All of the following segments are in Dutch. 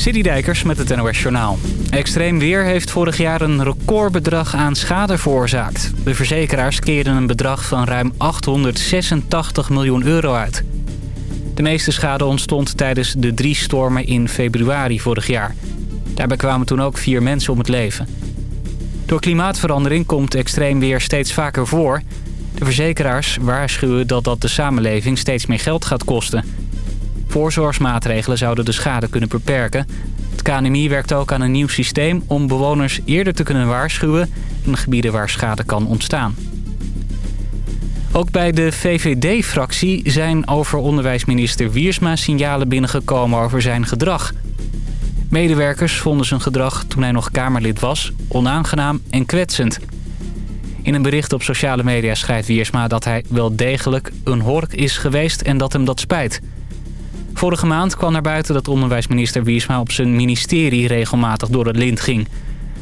Dijkers met het NOS Journaal. Extreem weer heeft vorig jaar een recordbedrag aan schade veroorzaakt. De verzekeraars keerden een bedrag van ruim 886 miljoen euro uit. De meeste schade ontstond tijdens de drie stormen in februari vorig jaar. Daarbij kwamen toen ook vier mensen om het leven. Door klimaatverandering komt extreem weer steeds vaker voor. De verzekeraars waarschuwen dat dat de samenleving steeds meer geld gaat kosten... Voorzorgsmaatregelen zouden de schade kunnen beperken. Het KNMI werkt ook aan een nieuw systeem om bewoners eerder te kunnen waarschuwen... in gebieden waar schade kan ontstaan. Ook bij de VVD-fractie zijn over onderwijsminister Wiersma signalen binnengekomen over zijn gedrag. Medewerkers vonden zijn gedrag toen hij nog Kamerlid was onaangenaam en kwetsend. In een bericht op sociale media schrijft Wiersma dat hij wel degelijk een hork is geweest en dat hem dat spijt... Vorige maand kwam naar buiten dat onderwijsminister Wiersma op zijn ministerie regelmatig door het lint ging.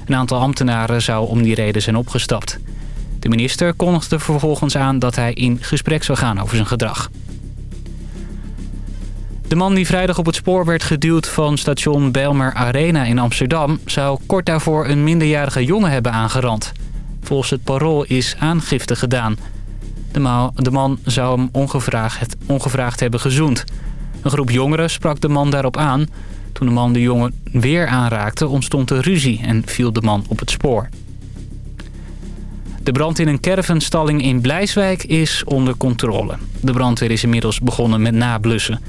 Een aantal ambtenaren zou om die reden zijn opgestapt. De minister kondigde vervolgens aan dat hij in gesprek zou gaan over zijn gedrag. De man die vrijdag op het spoor werd geduwd van station Belmer Arena in Amsterdam... zou kort daarvoor een minderjarige jongen hebben aangerand. Volgens het parool is aangifte gedaan. De, man zou hem ongevraagd, ongevraagd hebben gezoend. Een groep jongeren sprak de man daarop aan. Toen de man de jongen weer aanraakte ontstond er ruzie en viel de man op het spoor. De brand in een caravenstalling in Blijswijk is onder controle. De brandweer is inmiddels begonnen met nablussen.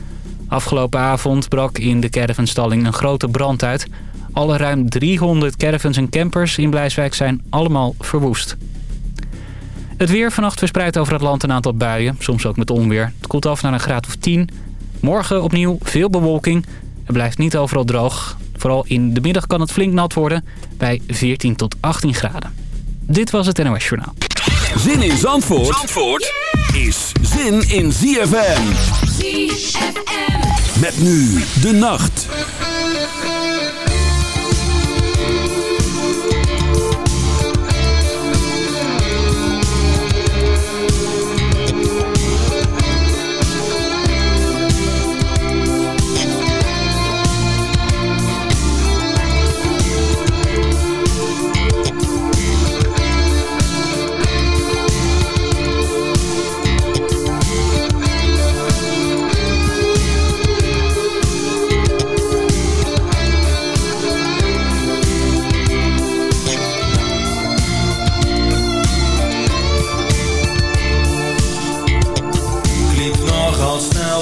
Afgelopen avond brak in de caravanstalling een grote brand uit. Alle ruim 300 caravans en campers in Blijswijk zijn allemaal verwoest. Het weer vannacht verspreidt over het land een aantal buien, soms ook met onweer. Het koelt af naar een graad of 10. Morgen opnieuw veel bewolking. Het blijft niet overal droog. Vooral in de middag kan het flink nat worden bij 14 tot 18 graden. Dit was het NOS Journaal. Zin in Zandvoort, Zandvoort is zin in ZFM. ZFM. Met nu de nacht.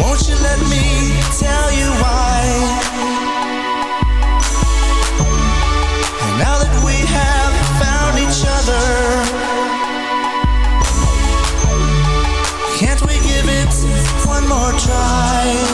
Won't you let me tell you why? Now that we have found each other, can't we give it one more try?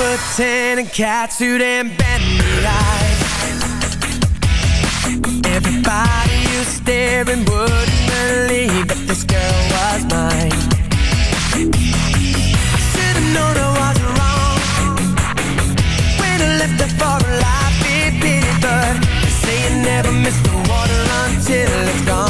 And catsuit and bendy eyes. Everybody who's staring wouldn't believe that this girl was mine. I should've known I was wrong when I left her for a life it pity, but they say you never miss the water until it's gone.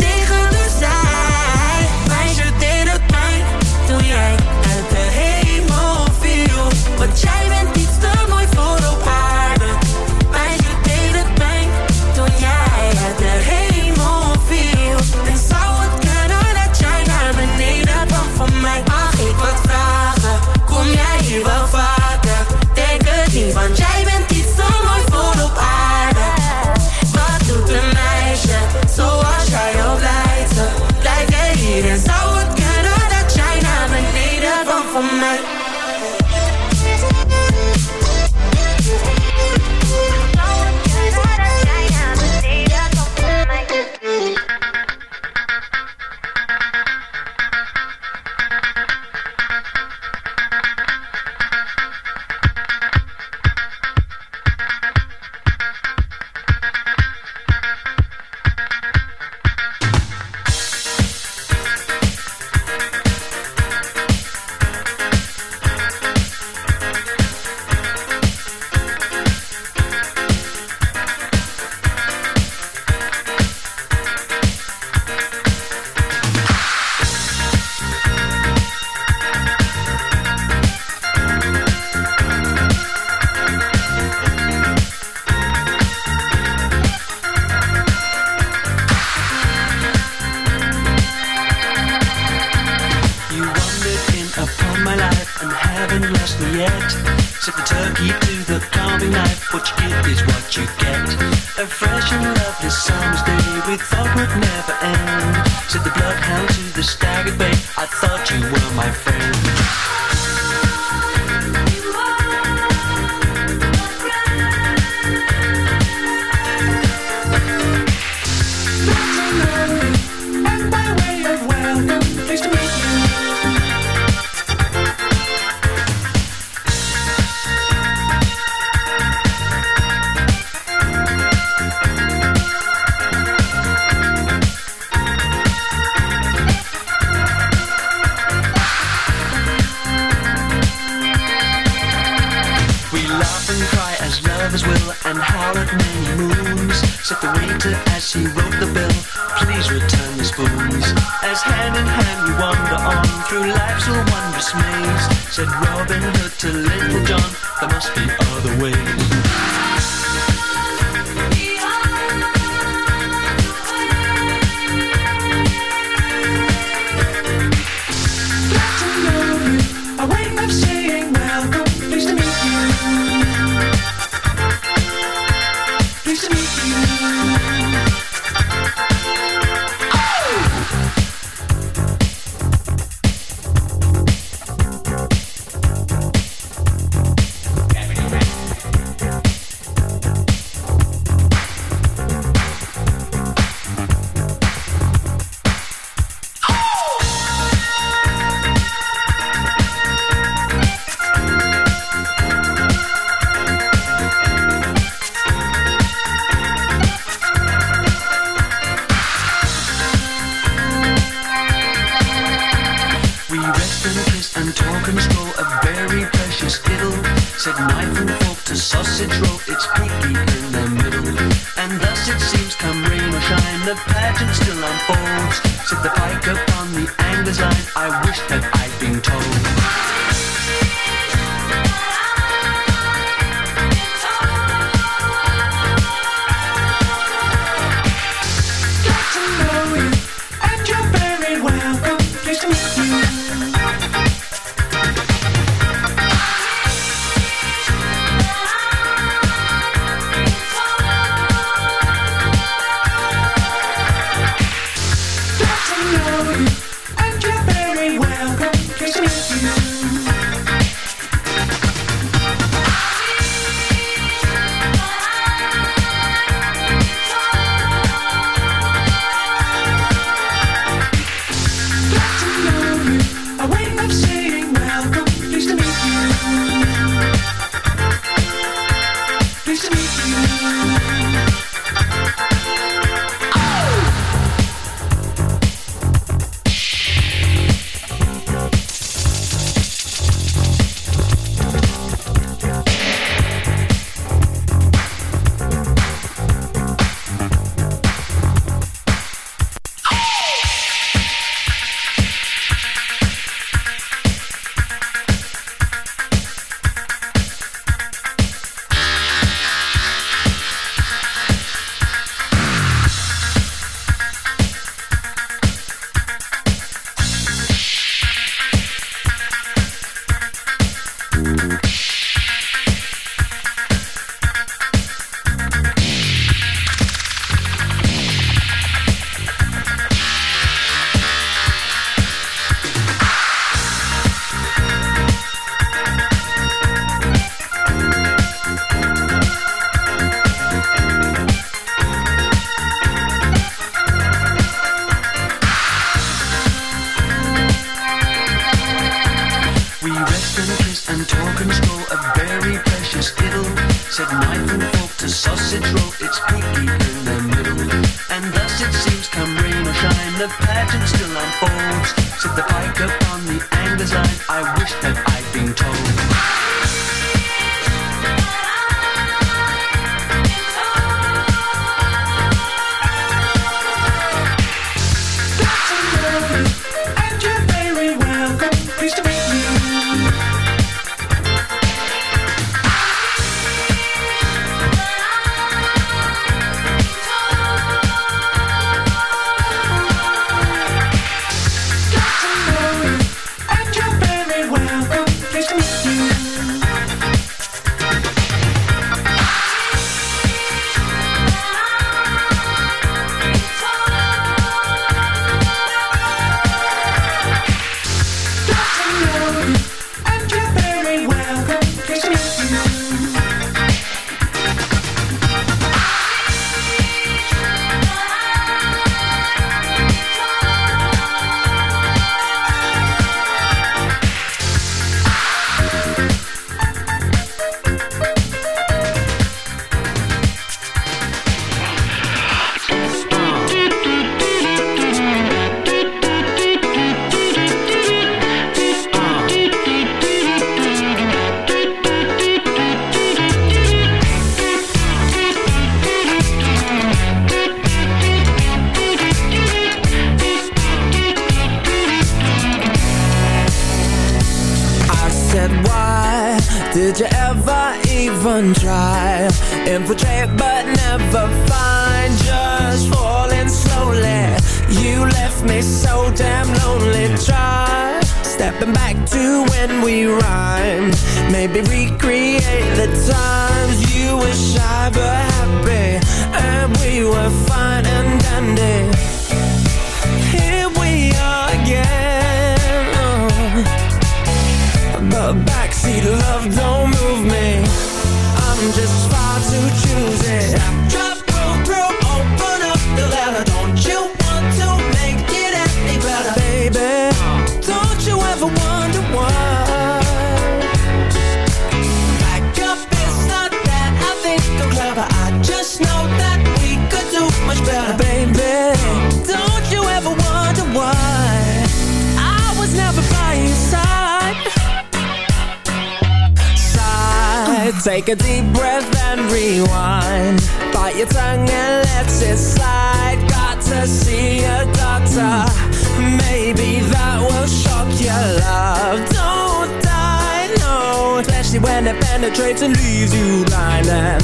it penetrates and leaves you blind and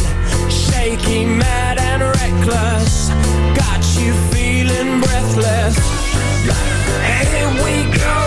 shaky, mad and reckless. Got you feeling breathless. Here we go.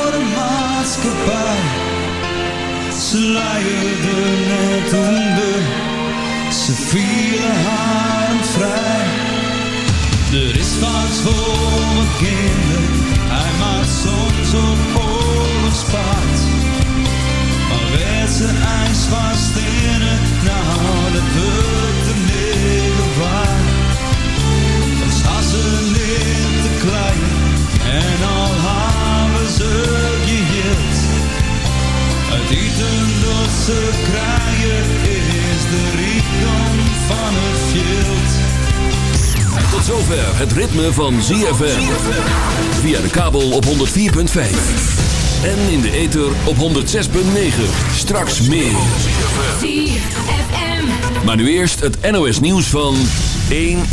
ons goodbye. Ze luierde net onder, ze vielen haar vrij. Er is wat voor mijn kinderen, hij maakt soms op oorlogspaard. Maar werd ze ijs vast in het, nou dat wordt een hele waar. Als ze niet te klein en al hebben ze niet een losse kraaien is de rijkdom van het veld. Tot zover het ritme van ZFM. Via de kabel op 104.5. En in de ether op 106.9. Straks meer. ZFM. Maar nu eerst het NOS nieuws van 1